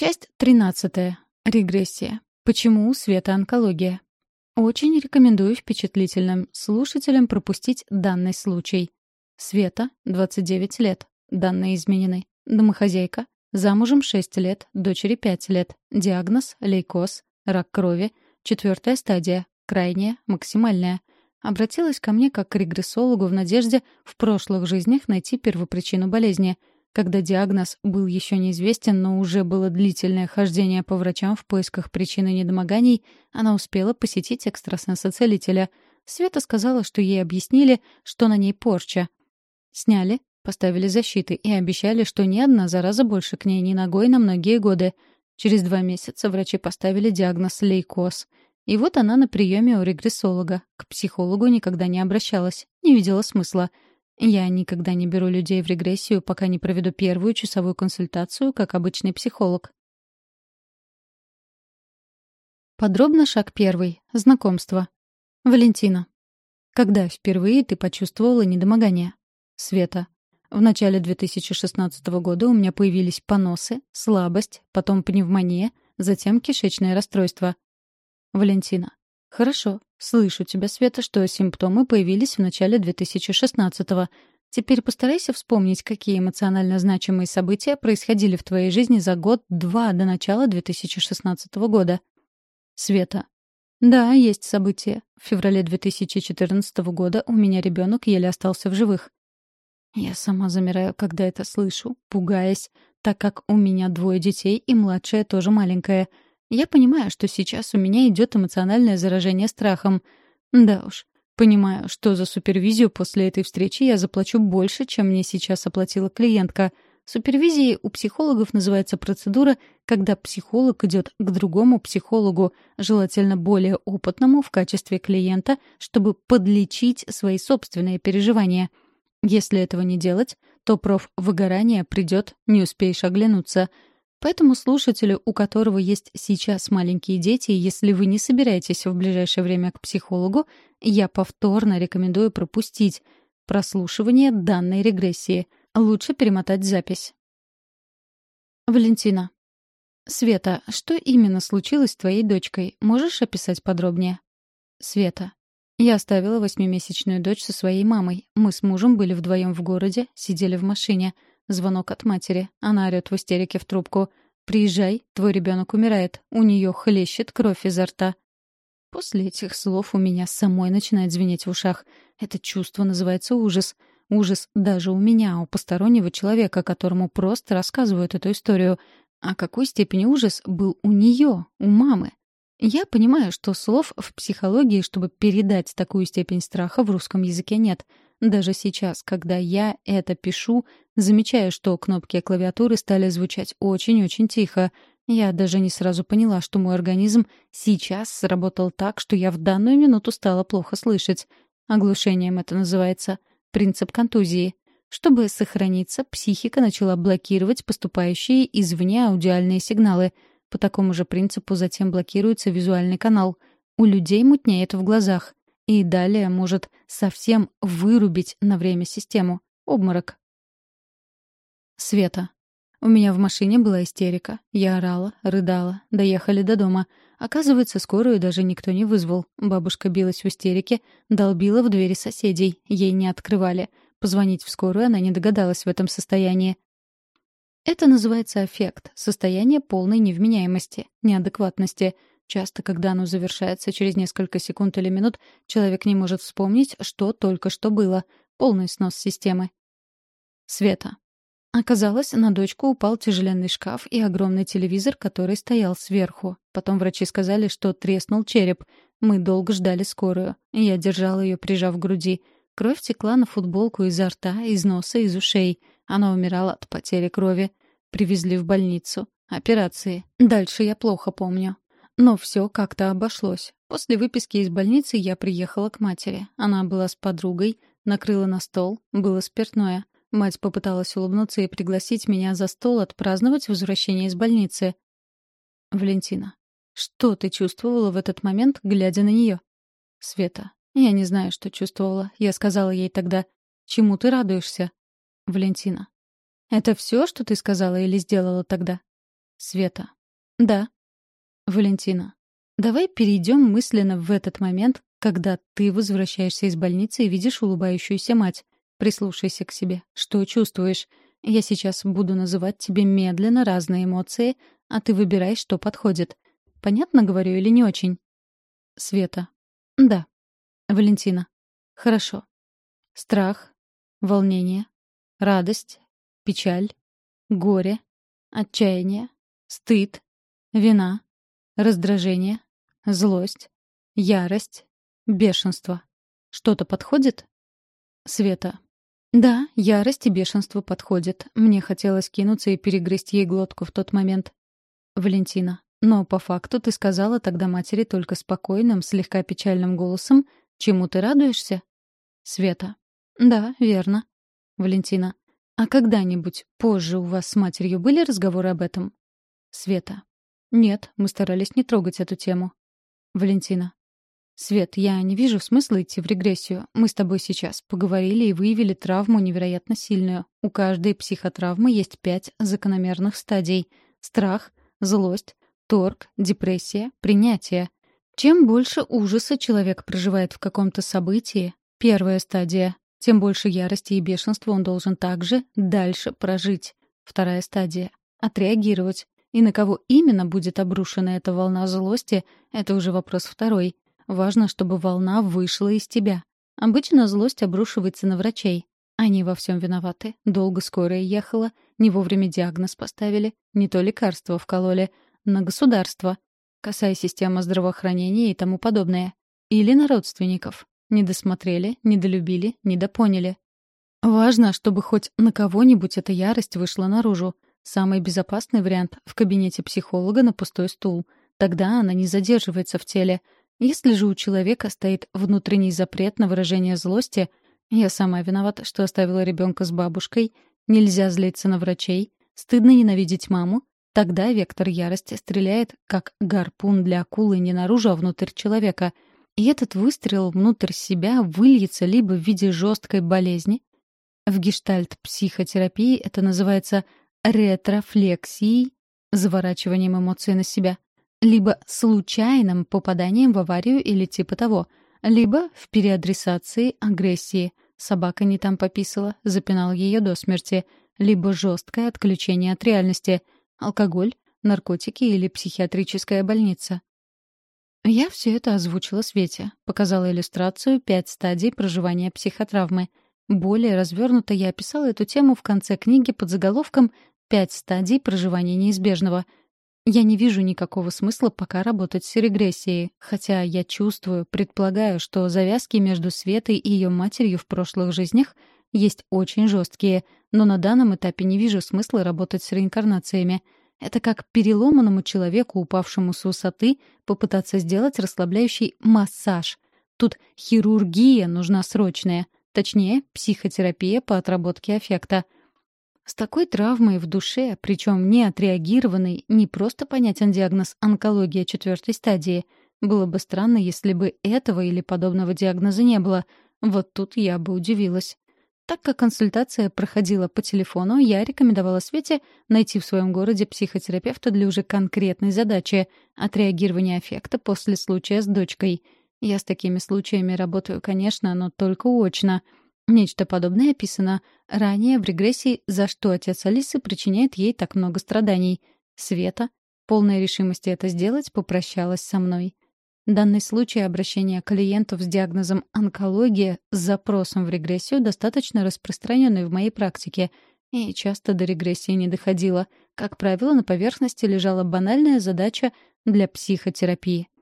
Часть 13. Регрессия. Почему у Света онкология? Очень рекомендую впечатлительным слушателям пропустить данный случай. Света, 29 лет. Данные изменены. Домохозяйка. Замужем 6 лет, дочери 5 лет. Диагноз — лейкоз, рак крови. Четвертая стадия. Крайняя, максимальная. Обратилась ко мне как к регрессологу в надежде в прошлых жизнях найти первопричину болезни — когда диагноз был еще неизвестен, но уже было длительное хождение по врачам в поисках причины недомоганий, она успела посетить экстрасенса-целителя. Света сказала, что ей объяснили, что на ней порча. Сняли, поставили защиты и обещали, что ни одна зараза больше к ней ни ногой на многие годы. Через два месяца врачи поставили диагноз лейкоз. И вот она на приеме у регрессолога. К психологу никогда не обращалась, не видела смысла — я никогда не беру людей в регрессию, пока не проведу первую часовую консультацию, как обычный психолог. Подробно шаг первый. Знакомство. Валентина. Когда впервые ты почувствовала недомогание? Света. В начале 2016 года у меня появились поносы, слабость, потом пневмония, затем кишечное расстройство. Валентина. Хорошо. Слышу тебя, Света, что симптомы появились в начале 2016-го. Теперь постарайся вспомнить, какие эмоционально значимые события происходили в твоей жизни за год-два до начала 2016 года. Света. Да, есть события. В феврале 2014 года у меня ребенок еле остался в живых. Я сама замираю, когда это слышу, пугаясь, так как у меня двое детей и младшая тоже маленькая — я понимаю, что сейчас у меня идет эмоциональное заражение страхом. Да уж, понимаю, что за супервизию после этой встречи я заплачу больше, чем мне сейчас оплатила клиентка. Супервизией у психологов называется процедура, когда психолог идет к другому психологу, желательно более опытному в качестве клиента, чтобы подлечить свои собственные переживания. Если этого не делать, то профвыгорание придет, не успеешь оглянуться — Поэтому слушателю, у которого есть сейчас маленькие дети, если вы не собираетесь в ближайшее время к психологу, я повторно рекомендую пропустить прослушивание данной регрессии. Лучше перемотать запись. Валентина. Света, что именно случилось с твоей дочкой? Можешь описать подробнее? Света. Я оставила восьмимесячную дочь со своей мамой. Мы с мужем были вдвоем в городе, сидели в машине — Звонок от матери. Она орёт в истерике в трубку. «Приезжай, твой ребенок умирает. У нее хлещет кровь изо рта». После этих слов у меня самой начинает звенеть в ушах. Это чувство называется ужас. Ужас даже у меня, у постороннего человека, которому просто рассказывают эту историю. А какой степени ужас был у нее, у мамы? Я понимаю, что слов в психологии, чтобы передать такую степень страха, в русском языке нет — даже сейчас, когда я это пишу, замечаю, что кнопки клавиатуры стали звучать очень-очень тихо. Я даже не сразу поняла, что мой организм сейчас сработал так, что я в данную минуту стала плохо слышать. Оглушением это называется. Принцип контузии. Чтобы сохраниться, психика начала блокировать поступающие извне аудиальные сигналы. По такому же принципу затем блокируется визуальный канал. У людей мутнеет в глазах. И далее может совсем вырубить на время систему. Обморок. Света. У меня в машине была истерика. Я орала, рыдала. Доехали до дома. Оказывается, скорую даже никто не вызвал. Бабушка билась в истерике, долбила в двери соседей. Ей не открывали. Позвонить в скорую она не догадалась в этом состоянии. Это называется аффект, состояние полной невменяемости, неадекватности — Часто, когда оно завершается через несколько секунд или минут, человек не может вспомнить, что только что было. Полный снос системы. Света. Оказалось, на дочку упал тяжеленный шкаф и огромный телевизор, который стоял сверху. Потом врачи сказали, что треснул череп. Мы долго ждали скорую. Я держала ее, прижав к груди. Кровь текла на футболку изо рта, из носа, из ушей. Она умирала от потери крови. Привезли в больницу. Операции. Дальше я плохо помню. Но все как-то обошлось. После выписки из больницы я приехала к матери. Она была с подругой, накрыла на стол, было спиртное. Мать попыталась улыбнуться и пригласить меня за стол отпраздновать возвращение из больницы. Валентина. Что ты чувствовала в этот момент, глядя на нее? Света. Я не знаю, что чувствовала. Я сказала ей тогда, чему ты радуешься? Валентина. Это все, что ты сказала или сделала тогда? Света. Да. Валентина. Давай перейдем мысленно в этот момент, когда ты возвращаешься из больницы и видишь улыбающуюся мать. Прислушайся к себе. Что чувствуешь? Я сейчас буду называть тебе медленно разные эмоции, а ты выбирай, что подходит. Понятно говорю или не очень? Света. Да. Валентина. Хорошо. Страх, волнение, радость, печаль, горе, отчаяние, стыд, вина, раздражение, злость, ярость, бешенство. Что-то подходит? Света. Да, ярость и бешенство подходят. Мне хотелось кинуться и перегрызть ей глотку в тот момент. Валентина. Но по факту ты сказала тогда матери только спокойным, слегка печальным голосом, чему ты радуешься? Света. Да, верно. Валентина. А когда-нибудь позже у вас с матерью были разговоры об этом? Света. Нет, мы старались не трогать эту тему. Валентина. Свет, я не вижу смысла идти в регрессию. Мы с тобой сейчас поговорили и выявили травму невероятно сильную. У каждой психотравмы есть пять закономерных стадий. Страх, злость, торг, депрессия, принятие. Чем больше ужаса человек проживает в каком-то событии, первая стадия, тем больше ярости и бешенства он должен также дальше прожить. Вторая стадия — отреагировать. И на кого именно будет обрушена эта волна злости — это уже вопрос второй. Важно, чтобы волна вышла из тебя. Обычно злость обрушивается на врачей. Они во всем виноваты. Долго скорая ехала, не вовремя диагноз поставили, не то лекарство вкололи. На государство, касая системы здравоохранения и тому подобное. Или на родственников. Не досмотрели, недолюбили, недопоняли. Важно, чтобы хоть на кого-нибудь эта ярость вышла наружу. Самый безопасный вариант — в кабинете психолога на пустой стул. Тогда она не задерживается в теле. Если же у человека стоит внутренний запрет на выражение злости, я сама виновата, что оставила ребенка с бабушкой, нельзя злиться на врачей, стыдно ненавидеть маму, тогда вектор ярости стреляет, как гарпун для акулы не наружу, а внутрь человека — и этот выстрел внутрь себя выльется либо в виде жесткой болезни, в гештальт-психотерапии это называется ретрофлексией, заворачиванием эмоций на себя, либо случайным попаданием в аварию или типа того, либо в переадресации агрессии. Собака не там пописала, запинал ее до смерти, либо жесткое отключение от реальности, алкоголь, наркотики или психиатрическая больница. Я все это озвучила Свете, показала иллюстрацию «Пять стадий проживания психотравмы». Более развернуто я описала эту тему в конце книги под заголовком «Пять стадий проживания неизбежного». Я не вижу никакого смысла пока работать с регрессией, хотя я чувствую, предполагаю, что завязки между Светой и ее матерью в прошлых жизнях есть очень жесткие, но на данном этапе не вижу смысла работать с реинкарнациями — это как переломанному человеку, упавшему с высоты, попытаться сделать расслабляющий массаж. Тут хирургия нужна срочная, точнее, психотерапия по отработке аффекта. С такой травмой в душе, причем не отреагированной, не просто понятен диагноз онкология четвертой стадии. Было бы странно, если бы этого или подобного диагноза не было. Вот тут я бы удивилась. Так как консультация проходила по телефону, я рекомендовала Свете найти в своем городе психотерапевта для уже конкретной задачи — отреагирования аффекта после случая с дочкой. Я с такими случаями работаю, конечно, но только очно. Нечто подобное описано ранее в регрессии «За что отец Алисы причиняет ей так много страданий». Света, полная решимости это сделать, попрощалась со мной. Данный случай обращения клиентов с диагнозом онкология с запросом в регрессию достаточно распространенный в моей практике и часто до регрессии не доходило. Как правило, на поверхности лежала банальная задача для психотерапии —